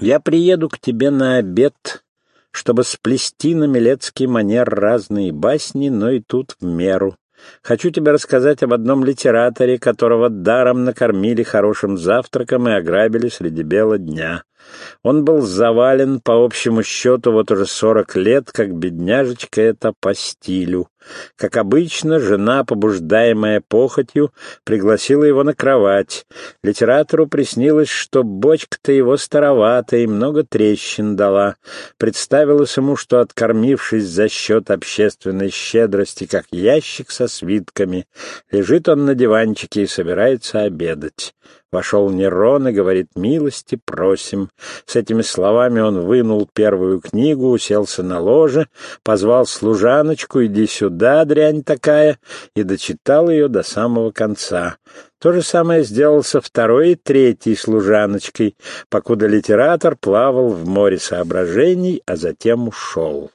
Я приеду к тебе на обед, чтобы сплести на милецкий манер разные басни, но и тут в меру. Хочу тебе рассказать об одном литераторе, которого даром накормили хорошим завтраком и ограбили среди бела дня. Он был завален, по общему счету, вот уже сорок лет, как бедняжечка это по стилю. Как обычно, жена, побуждаемая похотью, пригласила его на кровать. Литератору приснилось, что бочка-то его старовата и много трещин дала. Представилось ему, что, откормившись за счет общественной щедрости, как ящик со свитками, лежит он на диванчике и собирается обедать. Вошел Нерон и говорит «Милости просим». С этими словами он вынул первую книгу, уселся на ложе, позвал служаночку «Иди сюда, дрянь такая», и дочитал ее до самого конца. То же самое сделал со второй и третьей служаночкой, покуда литератор плавал в море соображений, а затем ушел.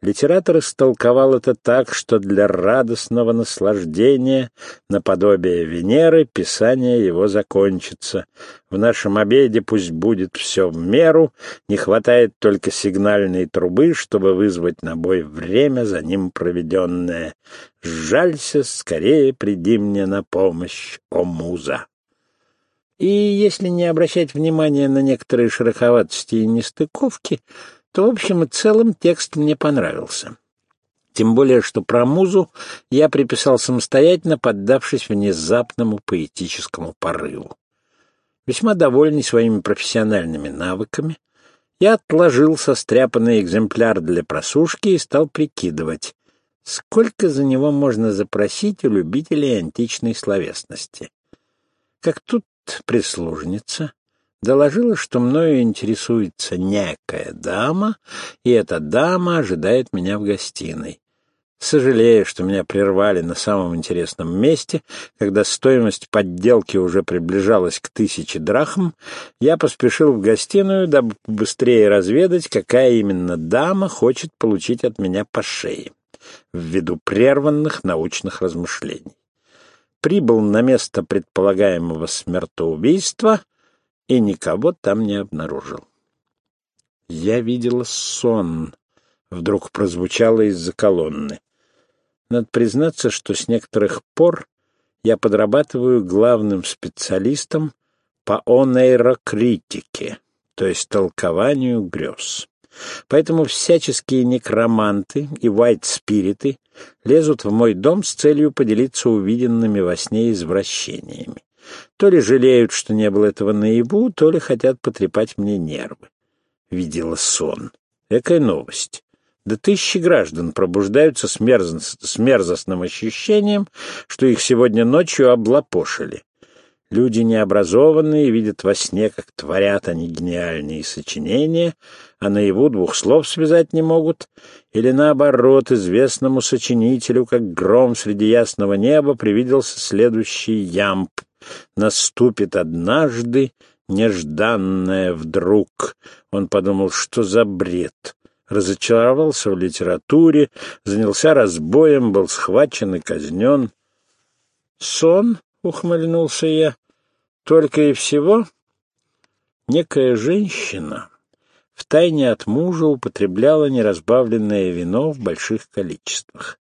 Литератор истолковал это так, что для радостного наслаждения, наподобие Венеры, писание его закончится. В нашем обеде пусть будет все в меру, не хватает только сигнальной трубы, чтобы вызвать на бой время за ним проведенное. Жалься, скорее приди мне на помощь, о муза. И если не обращать внимания на некоторые шероховатости и нестыковки, то, в общем и целом, текст мне понравился. Тем более, что про музу я приписал самостоятельно, поддавшись внезапному поэтическому порыву. Весьма довольный своими профессиональными навыками, я отложил состряпанный экземпляр для просушки и стал прикидывать, сколько за него можно запросить у любителей античной словесности. Как тут прислужница, доложила, что мною интересуется некая дама, и эта дама ожидает меня в гостиной. Сожалею, что меня прервали на самом интересном месте, когда стоимость подделки уже приближалась к тысяче драхм, я поспешил в гостиную, дабы быстрее разведать, какая именно дама хочет получить от меня по шее, ввиду прерванных научных размышлений. Прибыл на место предполагаемого смертоубийства — и никого там не обнаружил. «Я видела сон», — вдруг прозвучало из-за колонны. Надо признаться, что с некоторых пор я подрабатываю главным специалистом по онейрокритике, то есть толкованию грез. Поэтому всяческие некроманты и вайт-спириты лезут в мой дом с целью поделиться увиденными во сне извращениями. То ли жалеют, что не было этого наяву, то ли хотят потрепать мне нервы. Видела сон. Экая новость. Да тысячи граждан пробуждаются с, мерз... с мерзостным ощущением, что их сегодня ночью облапошили. Люди необразованные видят во сне, как творят они гениальные сочинения, а наяву двух слов связать не могут, или наоборот, известному сочинителю, как гром среди ясного неба, привиделся следующий ямб — наступит однажды нежданное вдруг. Он подумал, что за бред. Разочаровался в литературе, занялся разбоем, был схвачен и казнен. «Сон?» — ухмыльнулся я. «Только и всего?» Некая женщина втайне от мужа употребляла неразбавленное вино в больших количествах.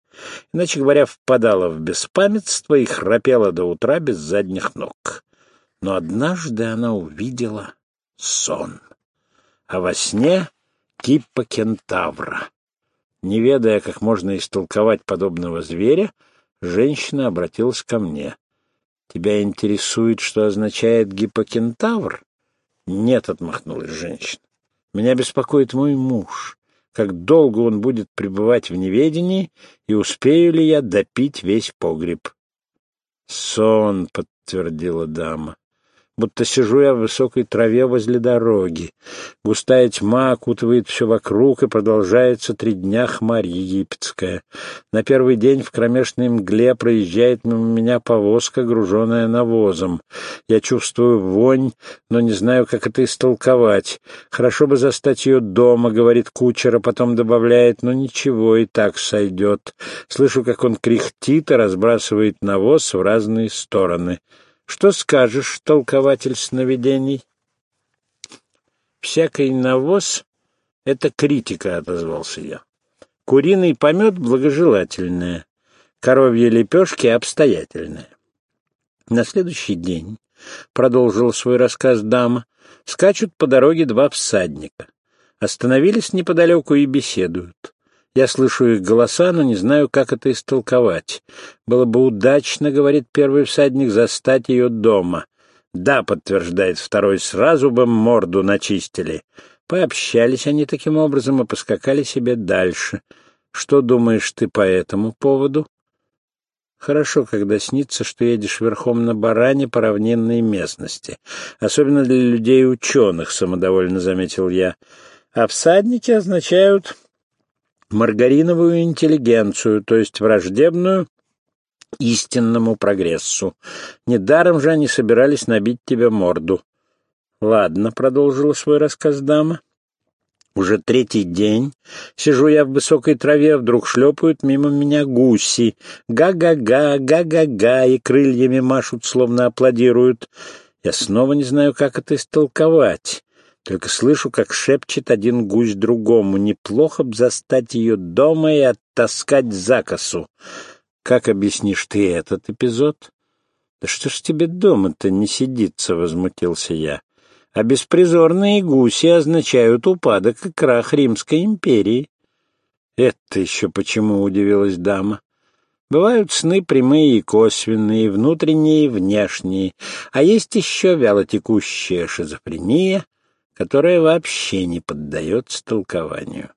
Иначе говоря, впадала в беспамятство и храпела до утра без задних ног. Но однажды она увидела сон, а во сне кипа кентавра. Не ведая, как можно истолковать подобного зверя, женщина обратилась ко мне. «Тебя интересует, что означает гипокентавр?» «Нет», — отмахнулась женщина. «Меня беспокоит мой муж как долго он будет пребывать в неведении и успею ли я допить весь погреб. — Сон, — подтвердила дама будто сижу я в высокой траве возле дороги. Густая тьма окутывает все вокруг, и продолжается три дня хмарь египетская. На первый день в кромешной мгле проезжает мимо меня повозка, груженная навозом. Я чувствую вонь, но не знаю, как это истолковать. Хорошо бы застать ее дома, говорит кучер, а потом добавляет, но ничего, и так сойдет. Слышу, как он кряхтит и разбрасывает навоз в разные стороны. Что скажешь, толкователь сновидений? Всякий навоз — это критика, — отозвался я. Куриный помет — благожелательное, коровьи лепешки — обстоятельное. На следующий день, — продолжила свой рассказ дама, — скачут по дороге два всадника. Остановились неподалеку и беседуют. Я слышу их голоса, но не знаю, как это истолковать. Было бы удачно, — говорит первый всадник, — застать ее дома. Да, — подтверждает второй, — сразу бы морду начистили. Пообщались они таким образом и поскакали себе дальше. Что думаешь ты по этому поводу? Хорошо, когда снится, что едешь верхом на баране по равнинной местности. Особенно для людей-ученых, — самодовольно заметил я. А всадники означают маргариновую интеллигенцию, то есть враждебную истинному прогрессу. Недаром же они собирались набить тебе морду. — Ладно, — продолжила свой рассказ дама. Уже третий день сижу я в высокой траве, вдруг шлепают мимо меня гуси. Га-га-га, га-га-га, и крыльями машут, словно аплодируют. Я снова не знаю, как это истолковать. Только слышу, как шепчет один гусь другому. Неплохо б застать ее дома и оттаскать за косу. Как объяснишь ты этот эпизод? Да что ж тебе дома-то не сидится, — возмутился я. А беспризорные гуси означают упадок и крах Римской империи. Это еще почему, — удивилась дама. Бывают сны прямые и косвенные, внутренние и внешние, а есть еще вялотекущая шизофрения — которая вообще не поддается толкованию.